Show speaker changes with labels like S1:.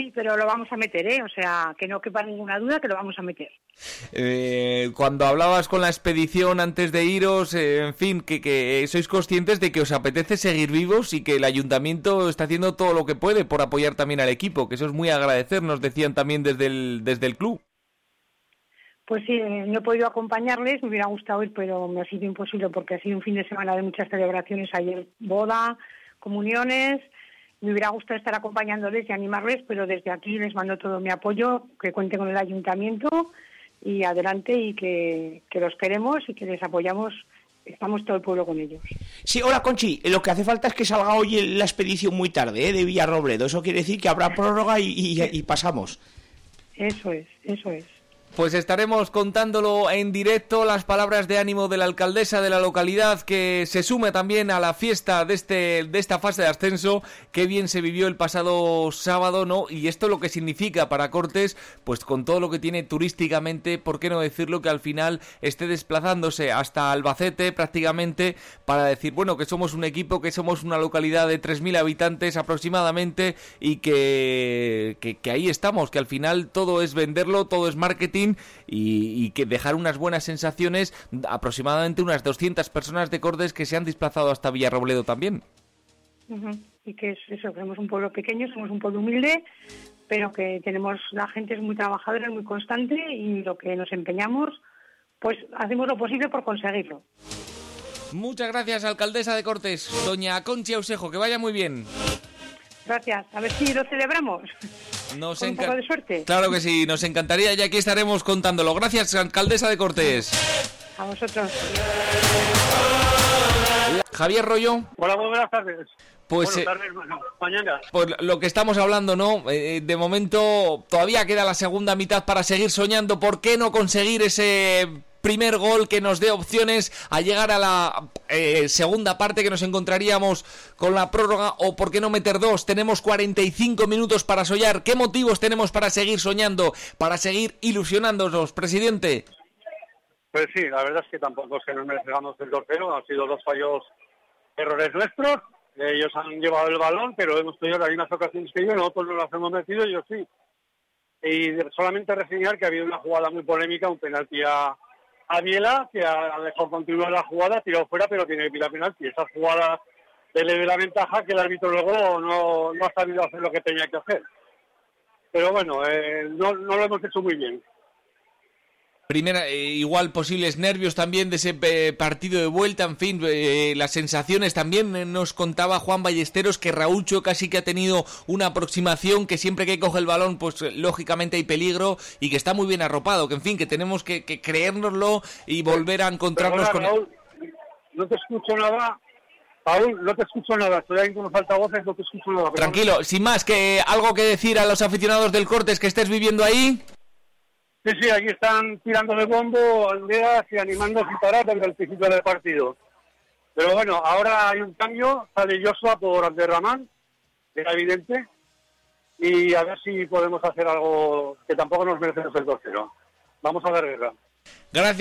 S1: Sí, pero lo vamos a meter, ¿eh? O sea, que no quepa ninguna duda que lo vamos a meter.
S2: Eh, cuando hablabas con la expedición antes de iros, eh, en fin, que, que sois conscientes de que os apetece seguir vivos y que el ayuntamiento está haciendo todo lo que puede por apoyar también al equipo, que eso es muy agradecer, nos decían también desde el, desde el club.
S1: Pues sí, no he podido acompañarles, me hubiera gustado ir, pero me ha sido imposible porque ha sido un fin de semana de muchas celebraciones, ayer boda, comuniones, me hubiera gustado estar acompañándoles y animarles, pero desde aquí les mando todo mi apoyo, que cuente con el ayuntamiento y adelante y que, los queremos y que les apoyamos estamos todo el pueblo con ellos.
S3: Sí, hola Conchi, lo que hace falta es que salga hoy la expedición muy tarde ¿eh? de Villarrobledo. Eso quiere decir que habrá prórroga y pasamos.
S1: Eso es, eso es.
S2: Pues estaremos contándolo en directo las palabras de ánimo de la alcaldesa de la localidad que se sume también a la fiesta de este de esta fase de ascenso que bien se vivió el pasado sábado, ¿no? Y esto lo que significa para Cortes, pues con todo lo que tiene turísticamente, ¿por qué no decirlo que al final esté desplazándose hasta Albacete prácticamente para decir, bueno, que somos un equipo, que somos una localidad de 3000 habitantes aproximadamente y que que ahí estamos, que al final todo es venderlo, todo es marketing y, que dejar unas buenas sensaciones aproximadamente unas 200 personas de Cordes que se han desplazado hasta Villarrobledo también.
S1: Y que es eso, somos un pueblo pequeño, somos un pueblo humilde, pero que tenemos la gente es muy trabajadora, muy constante y lo que nos empeñamos, pues hacemos lo posible por conseguirlo.
S2: Muchas gracias, alcaldesa de Cortes, doña Conchi Ausejo, que vaya muy bien.
S1: Gracias, a ver si lo celebramos.
S2: Nos
S1: un poco de suerte.
S2: Claro que sí, nos encantaría y aquí estaremos contándolo. Gracias, alcaldesa de Cortés.
S1: A vosotros.
S2: Javier Rollo.
S4: Hola, muy buenas tardes.
S2: Pues,
S4: buenas tardes, mañana.
S2: Pues lo que estamos hablando, ¿no? Eh, de momento todavía queda la segunda mitad para seguir soñando. ¿Por qué no conseguir ese primer gol que nos dé opciones a llegar a la eh, segunda parte que nos encontraríamos con la prórroga o por qué no meter dos. Tenemos 45 minutos para soñar. ¿Qué motivos tenemos para seguir soñando, para seguir ilusionándonos, presidente?
S4: Pues sí, la verdad es que tampoco es que nos merecemos el 2 han sido dos fallos, errores nuestros. Ellos han llevado el balón, pero hemos tenido las mismas ocasiones que ellos, nosotros no las hemos metido, ellos sí. Y solamente reseñar que ha habido una jugada muy polémica, un penalti a, a Biela, que a lo mejor continúa la jugada, tirado fuera, pero tiene que tirar penalti. Esa jugada le ve la ventaja que el árbitro luego no, no ha sabido hacer lo que tenía que hacer. Pero bueno, eh, no, no lo hemos hecho muy bien.
S2: Primera, eh, igual posibles nervios también de ese eh, partido de vuelta, en fin, eh, las sensaciones también nos contaba Juan Ballesteros que Raúcho casi que ha tenido una aproximación, que siempre que coge el balón, pues lógicamente hay peligro y que está muy bien arropado, que en fin, que tenemos que, que creérnoslo y volver a encontrarnos con...
S4: Raúl, no te escucho nada, Raúl, no te escucho nada, estoy ahí con los altavoces, no te escucho nada.
S2: Tranquilo, sin más, que algo que decir a los aficionados del Cortes que estés viviendo ahí.
S4: Sí, sí, aquí están tirando de bombo, aldeas y animando sin parar desde el principio del partido. Pero bueno, ahora hay un cambio, sale Joshua por Abderramán, era evidente, y a ver si podemos hacer algo que tampoco nos merecemos el 2 Vamos a ver guerra.
S2: Gracias.